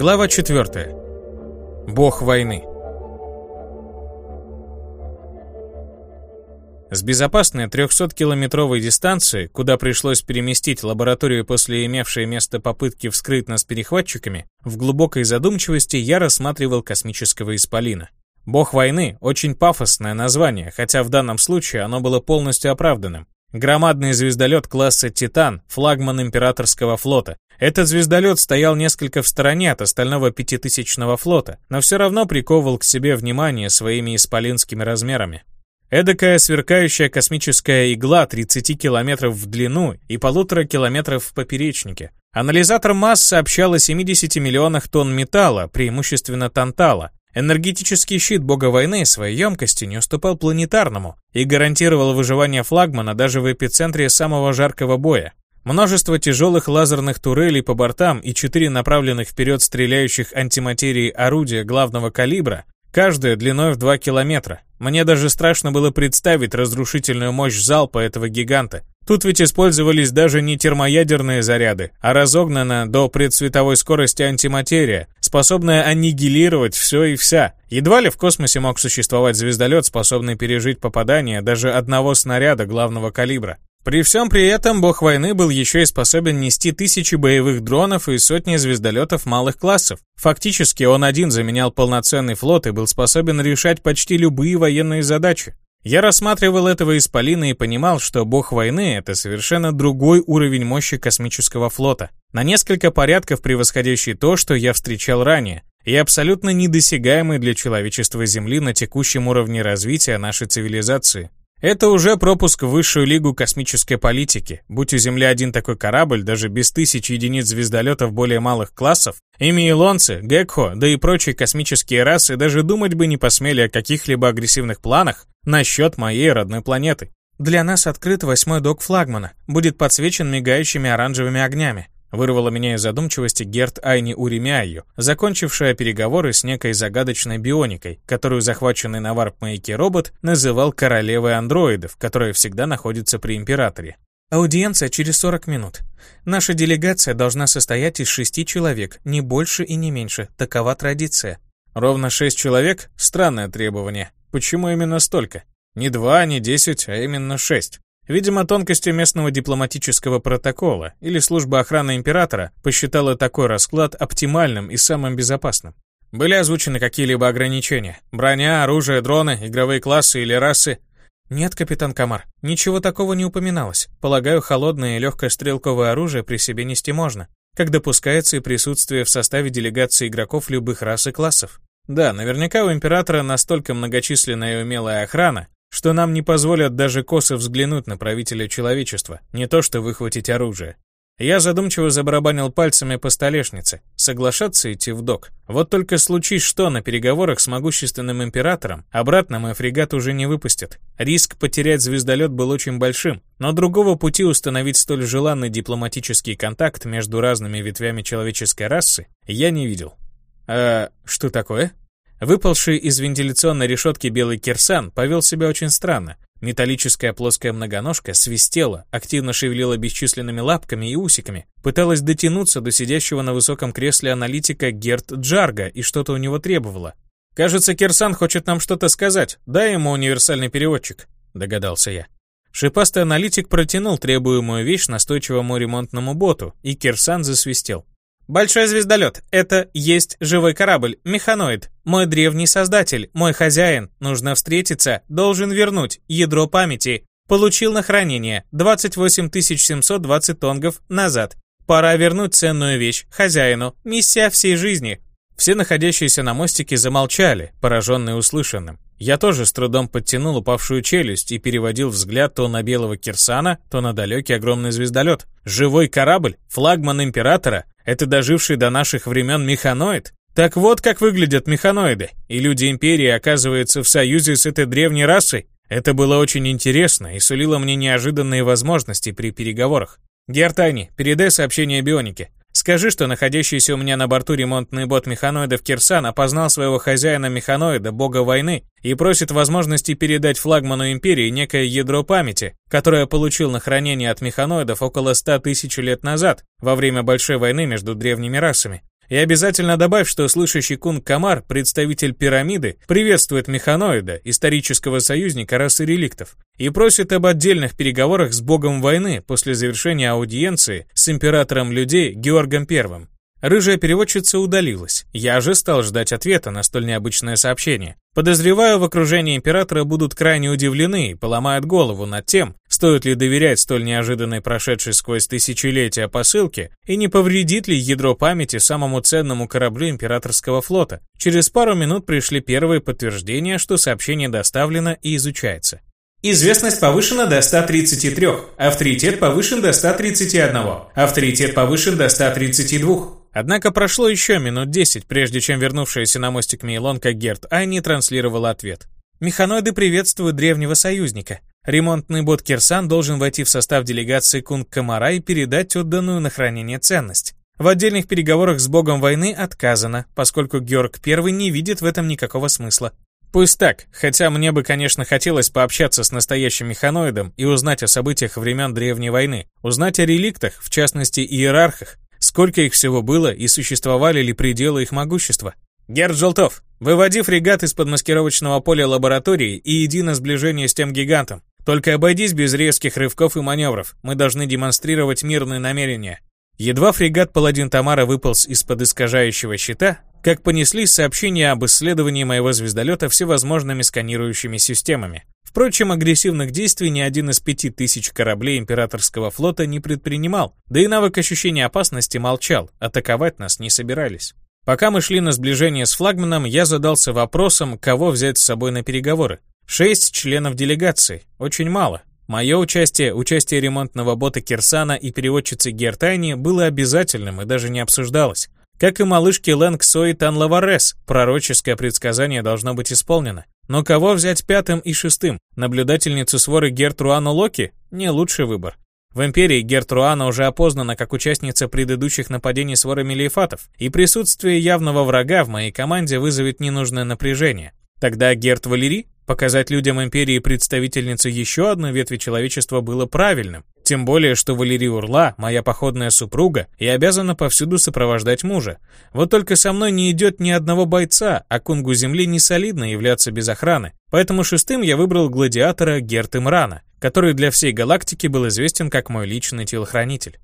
Глава 4. Бог войны. С безопасной 300-километровой дистанции, куда пришлось переместить лабораторию после имевшей место попытки вскрыть нас перехватчиками, в глубокой задумчивости я рассматривал космического исполина. Бог войны – очень пафосное название, хотя в данном случае оно было полностью оправданным. Громадный звездолет класса «Титан», флагман императорского флота. Этот звездолет стоял несколько в стороне от остального пятитысячного флота, но все равно приковывал к себе внимание своими исполинскими размерами. Эдакая сверкающая космическая игла 30 километров в длину и полутора километров в поперечнике. Анализатор масс сообщал о 70 миллионах тонн металла, преимущественно тантала, Энергетический щит бога войны своей емкостью не уступал планетарному и гарантировал выживание флагмана даже в эпицентре самого жаркого боя. Множество тяжелых лазерных турелей по бортам и четыре направленных вперед стреляющих антиматерии орудия главного калибра, каждое длиной в 2 километра. Мне даже страшно было представить разрушительную мощь залпа этого гиганта. Тут ведь использовались даже не термоядерные заряды, а разогнана до предсветовой скорости антиматерия, способная аннигилировать все и вся. Едва ли в космосе мог существовать звездолет, способный пережить попадание даже одного снаряда главного калибра. При всем при этом бог войны был еще и способен нести тысячи боевых дронов и сотни звездолетов малых классов. Фактически он один заменял полноценный флот и был способен решать почти любые военные задачи. Я рассматривал этого исполина и понимал, что бог войны — это совершенно другой уровень мощи космического флота, на несколько порядков превосходящий то, что я встречал ранее, и абсолютно недосягаемый для человечества Земли на текущем уровне развития нашей цивилизации. Это уже пропуск в высшую лигу космической политики. Будь у Земли один такой корабль, даже без тысяч единиц звездолетов более малых классов, ими Илонцы, Гекхо, да и прочие космические расы даже думать бы не посмели о каких-либо агрессивных планах насчет моей родной планеты. Для нас открыт восьмой док флагмана, будет подсвечен мигающими оранжевыми огнями. Вырвала меня из задумчивости Герт Айни Уремяю, закончившая переговоры с некой загадочной бионикой, которую захваченный на варп-маяке робот называл королевой андроидов, которая всегда находится при императоре. Аудиенция через 40 минут. Наша делегация должна состоять из шести человек, не больше и не меньше, такова традиция. Ровно шесть человек? Странное требование. Почему именно столько? Не два, не десять, а именно шесть. Видимо, тонкостью местного дипломатического протокола или служба охраны императора посчитала такой расклад оптимальным и самым безопасным. Были озвучены какие-либо ограничения? Броня, оружие, дроны, игровые классы или расы? Нет, капитан Камар, ничего такого не упоминалось. Полагаю, холодное и легкое стрелковое оружие при себе нести можно, как допускается и присутствие в составе делегации игроков любых рас и классов. Да, наверняка у императора настолько многочисленная и умелая охрана, что нам не позволят даже косо взглянуть на правителя человечества, не то что выхватить оружие. Я задумчиво забарабанил пальцами по столешнице. Соглашаться идти в док. Вот только случись что на переговорах с могущественным императором, обратно мой фрегат уже не выпустят. Риск потерять звездолет был очень большим, но другого пути установить столь желанный дипломатический контакт между разными ветвями человеческой расы я не видел. А что такое? Выпалший из вентиляционной решетки белый кирсан повел себя очень странно. Металлическая плоская многоножка свистела, активно шевелила бесчисленными лапками и усиками, пыталась дотянуться до сидящего на высоком кресле аналитика Герт Джарга и что-то у него требовала. «Кажется, Кирсан хочет нам что-то сказать. Дай ему универсальный переводчик», — догадался я. Шипастый аналитик протянул требуемую вещь настойчивому ремонтному боту, и Кирсан засвистел. Большой звездолет. Это есть живой корабль, механоид. Мой древний создатель, мой хозяин. Нужно встретиться, должен вернуть ядро памяти. Получил на хранение 28 720 тонгов назад. Пора вернуть ценную вещь хозяину. Миссия всей жизни. Все находящиеся на мостике замолчали, пораженные услышанным. Я тоже с трудом подтянул упавшую челюсть и переводил взгляд то на белого Кирсана, то на далекий огромный звездолет. Живой корабль? Флагман Императора? Это доживший до наших времен механоид? Так вот как выглядят механоиды. И люди Империи оказываются в союзе с этой древней расой. Это было очень интересно и сулило мне неожиданные возможности при переговорах. Гертани, передай сообщение Бионике. Скажи, что находящийся у меня на борту ремонтный бот механоидов Кирсан опознал своего хозяина механоида, бога войны, и просит возможности передать флагману Империи некое ядро памяти, которое получил на хранение от механоидов около 100 тысяч лет назад, во время Большой войны между древними расами. И обязательно добавь, что слышащий кунг Камар, представитель пирамиды, приветствует механоида, исторического союзника расы реликтов, и просит об отдельных переговорах с богом войны после завершения аудиенции с императором людей Георгом Первым. Рыжая переводчица удалилась. Я же стал ждать ответа на столь необычное сообщение. Подозреваю, в окружении императора будут крайне удивлены и поломают голову над тем, стоит ли доверять столь неожиданной прошедшей сквозь тысячелетия посылке и не повредит ли ядро памяти самому ценному кораблю императорского флота. Через пару минут пришли первые подтверждения, что сообщение доставлено и изучается. Известность повышена до 133, авторитет повышен до 131, авторитет повышен до 132. Однако прошло еще минут десять, прежде чем вернувшаяся на мостик Мейлонка Герт Айни транслировала ответ. Механоиды приветствуют древнего союзника. Ремонтный бот Кирсан должен войти в состав делегации Кунг Камара и передать отданную на хранение ценность. В отдельных переговорах с богом войны отказано, поскольку Георг I не видит в этом никакого смысла. Пусть так, хотя мне бы, конечно, хотелось пообщаться с настоящим механоидом и узнать о событиях времен Древней войны, узнать о реликтах, в частности иерархах, Сколько их всего было и существовали ли пределы их могущества? Герд Желтов, выводи фрегат из-под маскировочного поля лаборатории и иди на сближение с тем гигантом. Только обойдись без резких рывков и маневров. Мы должны демонстрировать мирные намерения. Едва фрегат Паладин Тамара выполз из-под искажающего щита, как понеслись сообщения об исследовании моего звездолета всевозможными сканирующими системами. Впрочем, агрессивных действий ни один из пяти тысяч кораблей императорского флота не предпринимал, да и навык ощущения опасности молчал, атаковать нас не собирались. Пока мы шли на сближение с флагманом, я задался вопросом, кого взять с собой на переговоры. Шесть членов делегации, очень мало. Мое участие, участие ремонтного бота Кирсана и переводчицы Гертани было обязательным и даже не обсуждалось. Как и малышки Лэнг Сой Тан Лаварес, пророческое предсказание должно быть исполнено. Но кого взять пятым и шестым? Наблюдательницу своры Гертруану Локи? Не лучший выбор. В Империи Гертруана уже опознана как участница предыдущих нападений своры Мелиефатов, и присутствие явного врага в моей команде вызовет ненужное напряжение. Тогда Герт Валери Показать людям Империи представительницу еще одной ветви человечества было правильным. Тем более, что Валерий Урла, моя походная супруга, и обязана повсюду сопровождать мужа. Вот только со мной не идет ни одного бойца, а кунгу земли не солидно являться без охраны. Поэтому шестым я выбрал гладиатора Герт Имрана, который для всей галактики был известен как мой личный телохранитель.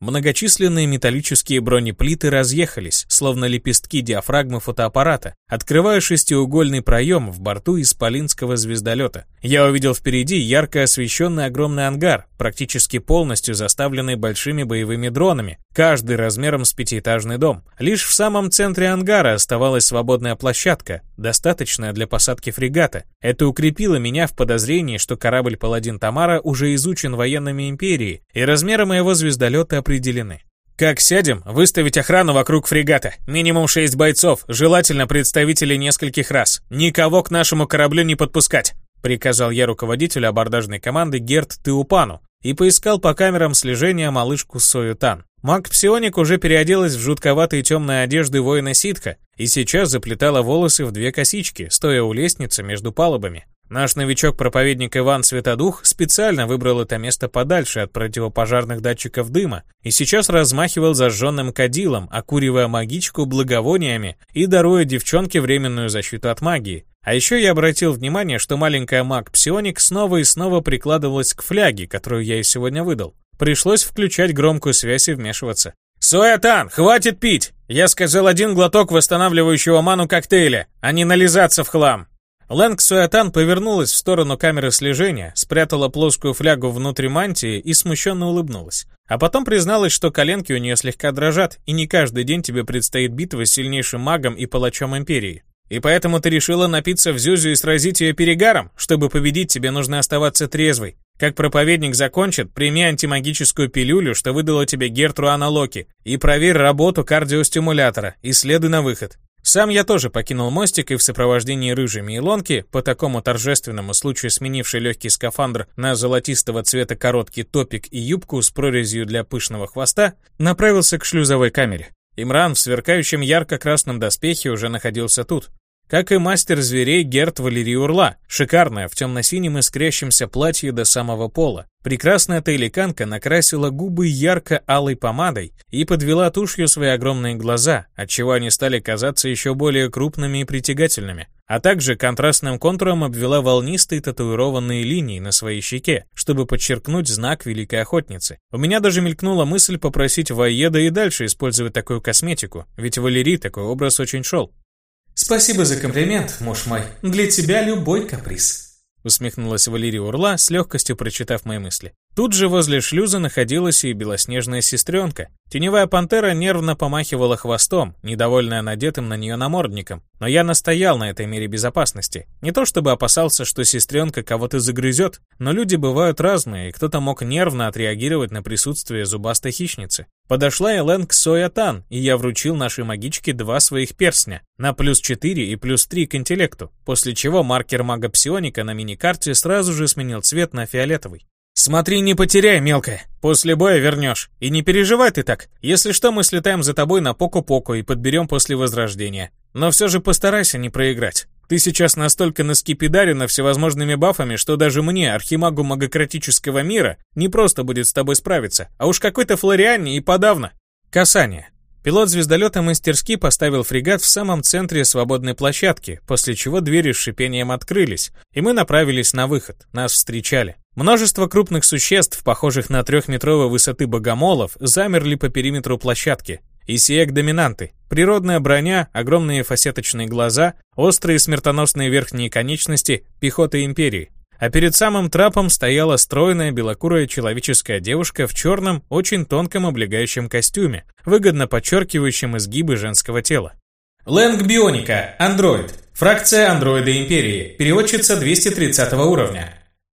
Многочисленные металлические бронеплиты разъехались, словно лепестки диафрагмы фотоаппарата, открывая шестиугольный проем в борту исполинского звездолета. Я увидел впереди ярко освещенный огромный ангар, практически полностью заставленный большими боевыми дронами, каждый размером с пятиэтажный дом. Лишь в самом центре ангара оставалась свободная площадка, достаточная для посадки фрегата. Это укрепило меня в подозрении, что корабль «Паладин Тамара» уже изучен военными империи, и размеры моего звездолета определены. Как сядем, выставить охрану вокруг фрегата. Минимум шесть бойцов, желательно представители нескольких рас. Никого к нашему кораблю не подпускать. Приказал я руководителю абордажной команды Герт Теупану и поискал по камерам слежения малышку Соютан. Маг-псионик уже переоделась в жутковатые темные одежды воина ситха и сейчас заплетала волосы в две косички, стоя у лестницы между палубами. Наш новичок-проповедник Иван Светодух специально выбрал это место подальше от противопожарных датчиков дыма и сейчас размахивал зажженным кадилом, окуривая магичку благовониями и даруя девчонке временную защиту от магии. А еще я обратил внимание, что маленькая маг-псионик снова и снова прикладывалась к фляге, которую я ей сегодня выдал. Пришлось включать громкую связь и вмешиваться. «Суэтан, хватит пить! Я сказал один глоток восстанавливающего ману коктейля, а не нализаться в хлам!» Лэнг Суэтан повернулась в сторону камеры слежения, спрятала плоскую флягу внутрь мантии и смущенно улыбнулась. А потом призналась, что коленки у нее слегка дрожат, и не каждый день тебе предстоит битва с сильнейшим магом и палачом Империи. И поэтому ты решила напиться в Зюзю и сразить ее перегаром? Чтобы победить, тебе нужно оставаться трезвой. Как проповедник закончит, прими антимагическую пилюлю, что выдала тебе Гертруана Локи, и проверь работу кардиостимулятора, и следуй на выход. Сам я тоже покинул мостик и в сопровождении рыжей Мейлонки, по такому торжественному случаю сменивший легкий скафандр на золотистого цвета короткий топик и юбку с прорезью для пышного хвоста, направился к шлюзовой камере. Имран в сверкающем ярко-красном доспехе уже находился тут. Как и мастер зверей Герт Валерий Урла, шикарная в темно-синем искрящемся платье до самого пола. Прекрасная тейликанка накрасила губы ярко-алой помадой и подвела тушью свои огромные глаза, отчего они стали казаться еще более крупными и притягательными. А также контрастным контуром обвела волнистые татуированные линии на своей щеке, чтобы подчеркнуть знак Великой Охотницы. У меня даже мелькнула мысль попросить Ваеда и дальше использовать такую косметику, ведь Валерий такой образ очень шел. «Спасибо за комплимент, муж мой. Для тебя любой каприз», усмехнулась Валерия Урла, с легкостью прочитав мои мысли. Тут же возле шлюза находилась и белоснежная сестренка. Теневая пантера нервно помахивала хвостом, недовольная надетым на нее намордником. Но я настоял на этой мере безопасности. Не то чтобы опасался, что сестренка кого-то загрызет, но люди бывают разные, и кто-то мог нервно отреагировать на присутствие зубастой хищницы. Подошла Элен к Соятан, и я вручил нашей магичке два своих перстня на плюс 4 и плюс 3 к интеллекту, после чего маркер мага псионика на миникарте сразу же сменил цвет на фиолетовый. «Смотри, не потеряй, мелкая. После боя вернешь. И не переживай ты так. Если что, мы слетаем за тобой на Поку-Поку и подберем после Возрождения. Но все же постарайся не проиграть. Ты сейчас настолько наскипидарена всевозможными бафами, что даже мне, архимагу магократического мира, не просто будет с тобой справиться, а уж какой-то Флориане и подавно. Касание. Пилот звездолета мастерски поставил фрегат в самом центре свободной площадки, после чего двери с шипением открылись, и мы направились на выход. Нас встречали. Множество крупных существ, похожих на трехметровой высоты богомолов, замерли по периметру площадки. Исиек-доминанты. Природная броня, огромные фасеточные глаза, острые смертоносные верхние конечности, пехота Империи. А перед самым трапом стояла стройная белокурая человеческая девушка в черном, очень тонком облегающем костюме, выгодно подчеркивающем изгибы женского тела. Лэнг Бионика, андроид. Фракция андроида Империи. Переводчица 230 уровня.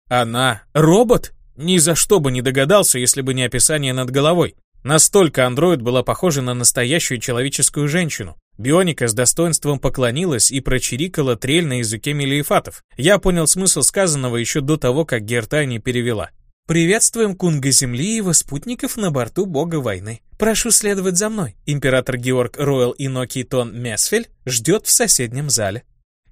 Она робот? Ни за что бы не догадался, если бы не описание над головой. Настолько андроид была похожа на настоящую человеческую женщину. Бионика с достоинством поклонилась и прочирикала трель на языке мелиефатов. Я понял смысл сказанного еще до того, как Герта не перевела. «Приветствуем Кунга Земли и его спутников на борту Бога Войны. Прошу следовать за мной. Император Георг Ройл Иноки Тон Месфель ждет в соседнем зале».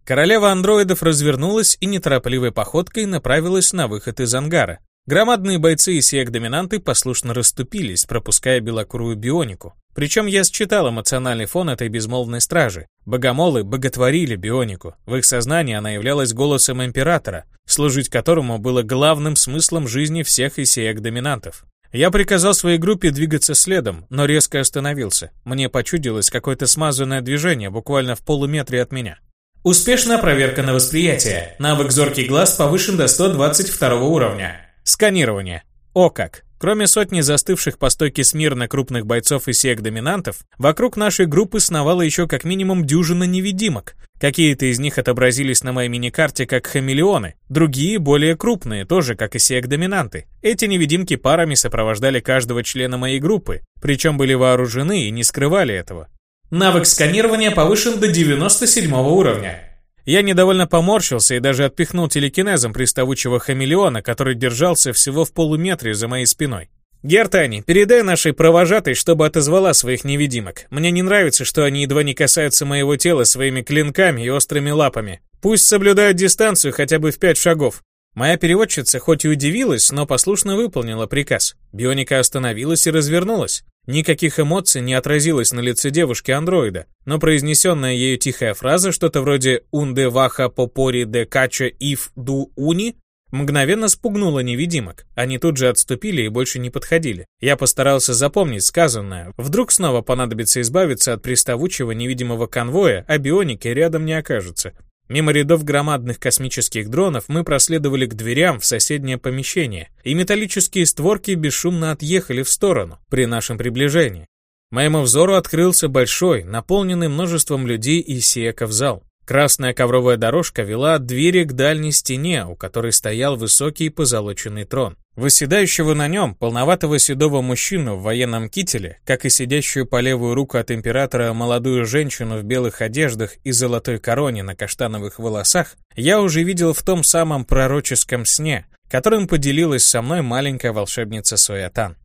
Королева андроидов развернулась и неторопливой походкой направилась на выход из ангара. Громадные бойцы и сиек-доминанты послушно расступились, пропуская белокурую бионику. Причем я считал эмоциональный фон этой безмолвной стражи. Богомолы боготворили бионику. В их сознании она являлась голосом императора, служить которому было главным смыслом жизни всех исиек-доминантов. Я приказал своей группе двигаться следом, но резко остановился. Мне почудилось какое-то смазанное движение буквально в полуметре от меня. Успешная проверка на восприятие. Навык зоркий глаз повышен до 122 уровня. Сканирование. О как! Кроме сотни застывших по стойке смирно крупных бойцов и сек-доминантов, вокруг нашей группы сновало еще как минимум дюжина невидимок. Какие-то из них отобразились на моей миникарте как хамелеоны, другие более крупные, тоже как и сек-доминанты. Эти невидимки парами сопровождали каждого члена моей группы, причем были вооружены и не скрывали этого. Навык сканирования повышен до 97 уровня. Я недовольно поморщился и даже отпихнул телекинезом приставучего хамелеона, который держался всего в полуметре за моей спиной. «Гертани, передай нашей провожатой, чтобы отозвала своих невидимок. Мне не нравится, что они едва не касаются моего тела своими клинками и острыми лапами. Пусть соблюдают дистанцию хотя бы в пять шагов. Моя переводчица хоть и удивилась, но послушно выполнила приказ. Бионика остановилась и развернулась. Никаких эмоций не отразилось на лице девушки-андроида, но произнесенная ею тихая фраза, что-то вроде «унде ваха попори де кача иф ду уни», мгновенно спугнула невидимок. Они тут же отступили и больше не подходили. Я постарался запомнить сказанное. Вдруг снова понадобится избавиться от приставучего невидимого конвоя, а бионики рядом не окажется. Мимо рядов громадных космических дронов мы проследовали к дверям в соседнее помещение, и металлические створки бесшумно отъехали в сторону при нашем приближении. Моему взору открылся большой, наполненный множеством людей и сиеков зал. Красная ковровая дорожка вела от двери к дальней стене, у которой стоял высокий позолоченный трон. Выседающего на нем полноватого седого мужчину в военном кителе, как и сидящую по левую руку от императора молодую женщину в белых одеждах и золотой короне на каштановых волосах, я уже видел в том самом пророческом сне, которым поделилась со мной маленькая волшебница Соятан.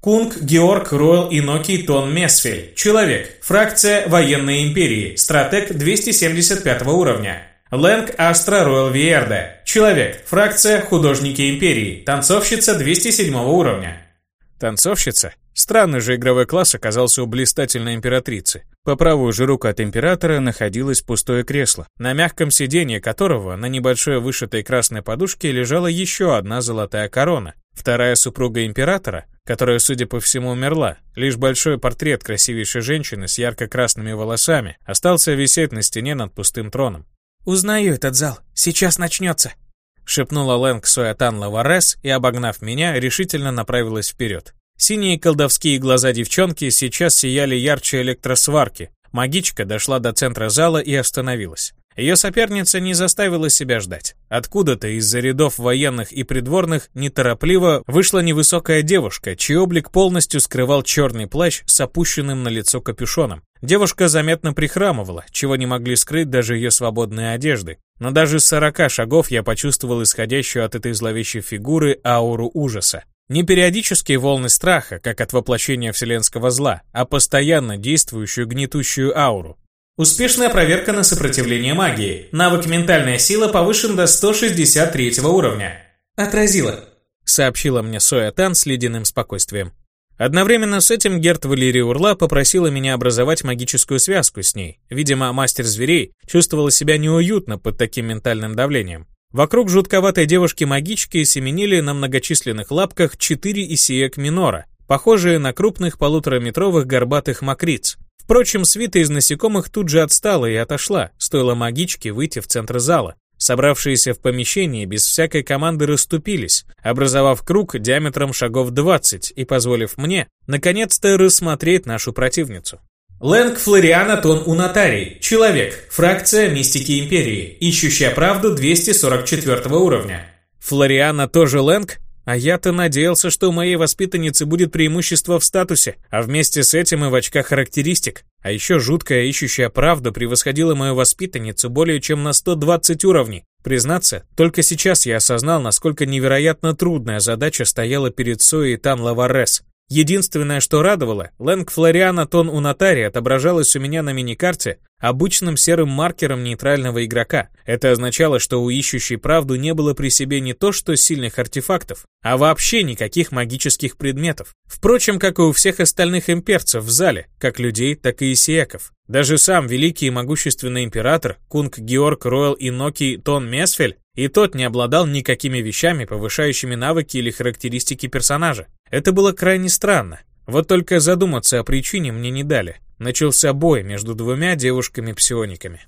Кунг Георг Ройл Инокий Тон Месфель. Человек. Фракция Военной Империи. Стратег 275 уровня. Лэнг Астра Ройл Виерда. Человек. Фракция Художники Империи. Танцовщица 207 уровня. Танцовщица? Странный же игровой класс оказался у блистательной императрицы. По правую же руку от императора находилось пустое кресло, на мягком сиденье которого на небольшой вышитой красной подушке лежала еще одна золотая корона. Вторая супруга императора, которая, судя по всему, умерла, лишь большой портрет красивейшей женщины с ярко-красными волосами остался висеть на стене над пустым троном. «Узнаю этот зал. Сейчас начнется», — шепнула Лэнг Суэтан Лаварес и, обогнав меня, решительно направилась вперед. Синие колдовские глаза девчонки сейчас сияли ярче электросварки. Магичка дошла до центра зала и остановилась. Ее соперница не заставила себя ждать. Откуда-то из-за рядов военных и придворных неторопливо вышла невысокая девушка, чей облик полностью скрывал черный плащ с опущенным на лицо капюшоном. Девушка заметно прихрамывала, чего не могли скрыть даже ее свободные одежды. Но даже с сорока шагов я почувствовал исходящую от этой зловещей фигуры ауру ужаса. Не периодические волны страха, как от воплощения вселенского зла, а постоянно действующую гнетущую ауру. Успешная проверка на сопротивление магии. Навык «Ментальная сила» повышен до 163 уровня. «Отразила», — сообщила мне Соя Тан с ледяным спокойствием. Одновременно с этим Герт Валерия Урла попросила меня образовать магическую связку с ней. Видимо, мастер зверей чувствовала себя неуютно под таким ментальным давлением. Вокруг жутковатой девушки-магички семенили на многочисленных лапках четыре исиек минора, похожие на крупных полутораметровых горбатых мокриц. Впрочем, свита из насекомых тут же отстала и отошла, стоило магичке выйти в центр зала. Собравшиеся в помещении без всякой команды расступились, образовав круг диаметром шагов 20 и позволив мне, наконец-то, рассмотреть нашу противницу. Лэнг Флориана Тон Унатарий. Человек. Фракция Мистики Империи. Ищущая правду 244 уровня. Флориана тоже Лэнг? А я-то надеялся, что у моей воспитанницы будет преимущество в статусе, а вместе с этим и в очках характеристик. А еще жуткая ищущая правда превосходила мою воспитанницу более чем на 120 уровней. Признаться, только сейчас я осознал, насколько невероятно трудная задача стояла перед Соей Тан Лаварес. Единственное, что радовало, Лэнг Флориана Тон Унатари отображалась у меня на миникарте обычным серым маркером нейтрального игрока. Это означало, что у ищущей правду не было при себе не то что сильных артефактов, а вообще никаких магических предметов. Впрочем, как и у всех остальных имперцев в зале, как людей, так и исиеков. Даже сам великий и могущественный император, кунг Георг Ройл Инокий Тон Месфель, и тот не обладал никакими вещами, повышающими навыки или характеристики персонажа. Это было крайне странно. Вот только задуматься о причине мне не дали. Начался бой между двумя девушками-псиониками.